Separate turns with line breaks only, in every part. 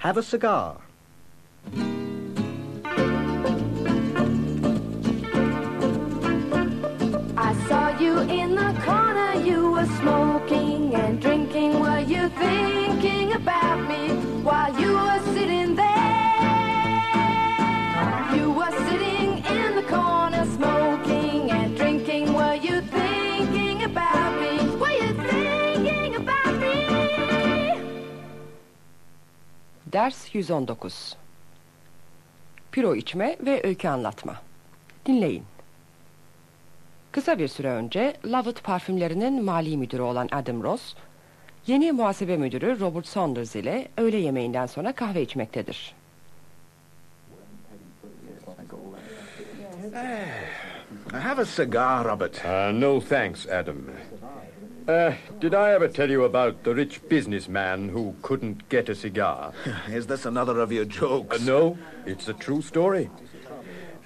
Have a cigar.
Ders 119 Piro içme ve öykü anlatma. Dinleyin. Kısa bir süre önce Lovett parfümlerinin mali müdürü olan Adam Ross, yeni muhasebe müdürü Robert Saunders ile öğle yemeğinden sonra kahve içmektedir.
Have a cigar, Robert.
Uh, no thanks, Adam. Uh, did I ever tell you about the rich businessman who couldn't get a cigar?
Is this another of your
Uh,
jokes?
no, it's a true story.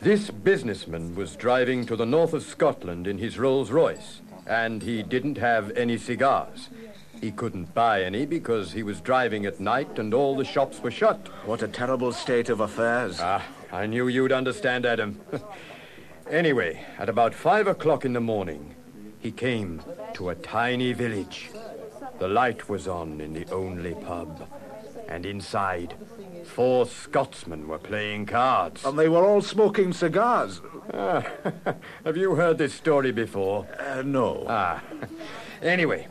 This businessman was driving to the north of Scotland in his Rolls Royce, and he didn't have any cigars. He couldn't buy any because he was driving at night and all the shops were shut.
What a terrible state of affairs.
Ah, I knew you'd understand, Adam. anyway, at about five o'clock in the morning, he came to a tiny village. The light was on in the only pub, and inside, four Scotsmen were playing cards.
and they were all smoking cigars.
Ah, have you heard this story before?
Uh, no.
Ah. Anyway,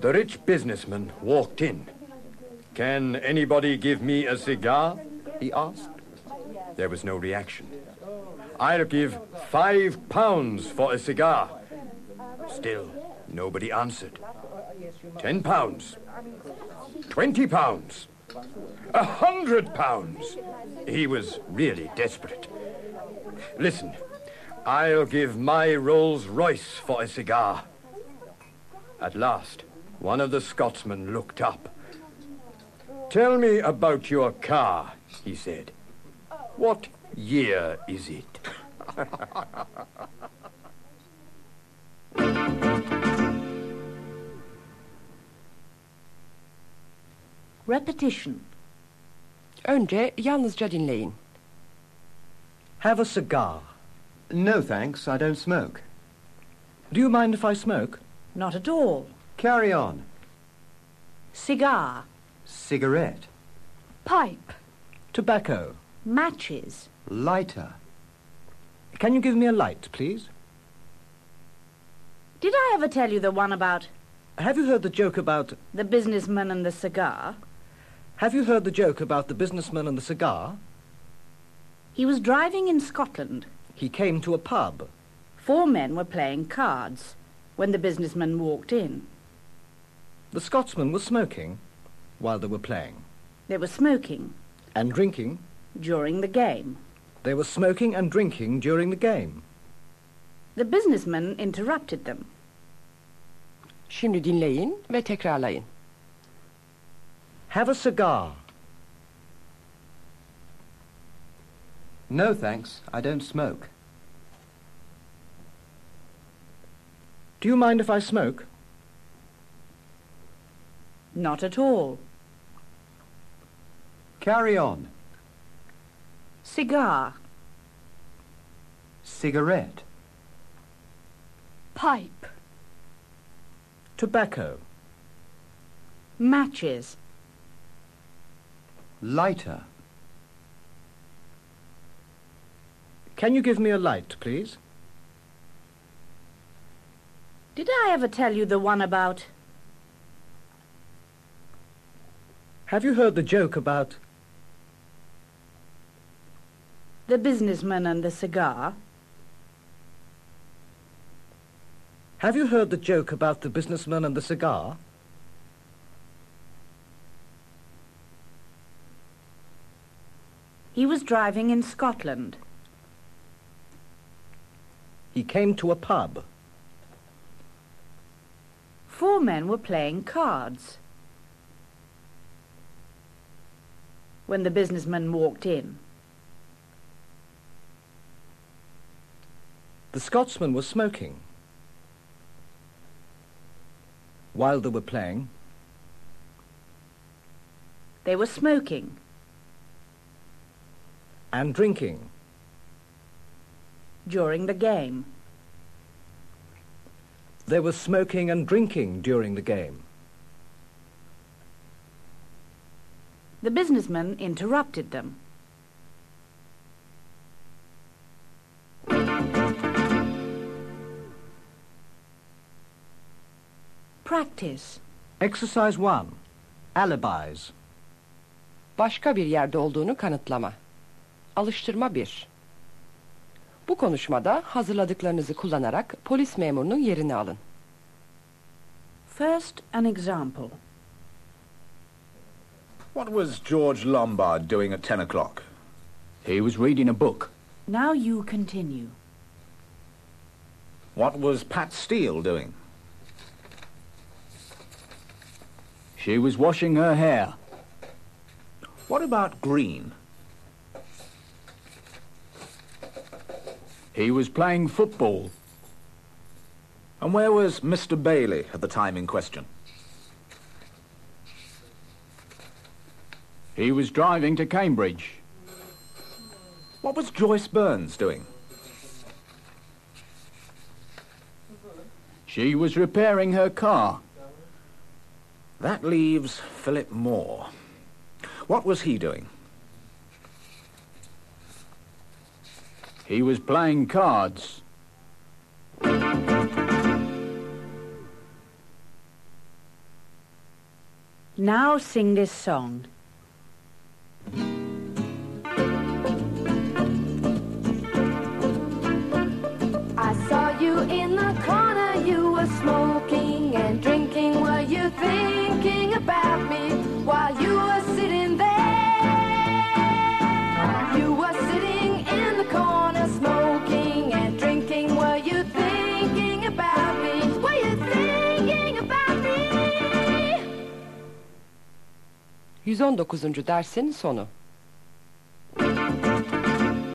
the rich businessman walked in. Can anybody give me a cigar? He asked. There was no reaction. I'll give five pounds for a cigar. Still, nobody answered. Ten pounds. Twenty pounds. A hundred pounds. He was really desperate. Listen, I'll give my Rolls Royce for a cigar. At last, one of the Scotsmen looked up. Tell me about your car, he said. What year is it?
Repetition.
Önce yalnızca dinleyin.
Have a cigar.
No thanks, I don't smoke.
Do you mind if I smoke?
Not at all.
Carry on.
Cigar.
Cigarette.
Pipe.
Tobacco.
Matches.
Lighter.
Can you give me a light, please?
Did I ever tell you the one about
Have you heard the joke about...
the businessman and the cigar?
Have you heard the joke about the businessman and the cigar?
He was driving in Scotland.
He came to a pub.
Four men were playing cards when the businessman walked in.
The Scotsman was smoking while they were playing.
They were smoking
And drinking.
during the game.
They were smoking and drinking during the game.
The businessman interrupted them.
Şimdi dinleyin ve er tekrarlayın.
Have a cigar.
No thanks, I don't smoke.
Do you mind if I smoke?
Not at all.
Carry on.
Cigar.
Cigarette.
Pipe.
Tobacco.
Matches.
Lighter.
Can you give me a light, please?
Did I ever tell you the one about
Have you heard the joke about...
the businessman and the cigar?
Have you heard the joke about the businessman and the cigar?
He was driving in Scotland.
He came to a pub.
Four men were playing cards. When the businessman walked in,
The Scotsman was smoking. While they were playing,
they were smoking
and drinking.
During the game.
There was smoking and drinking during the game.
The businessman interrupted them. Practice.
Exercise 1. Alibis.
Başka bir yerde olduğunu kanıtlama. Alıştırma 1. Bu konuşmada hazırladıklarınızı kullanarak polis memurunun yerini alın.
First, an example.
What was George Lombard doing at ten o'clock?
He was reading a book.
Now you continue.
What was Pat Steele doing?
She was washing her hair.
What about Green?
He was playing football.
And where was Mr. Bailey at the time in question?
He was driving to Cambridge.
What was Joyce Burns doing?
She was repairing her car.
That leaves Philip Moore. What was he doing?
He was playing cards.
Now sing this song.
119. dersin sonu.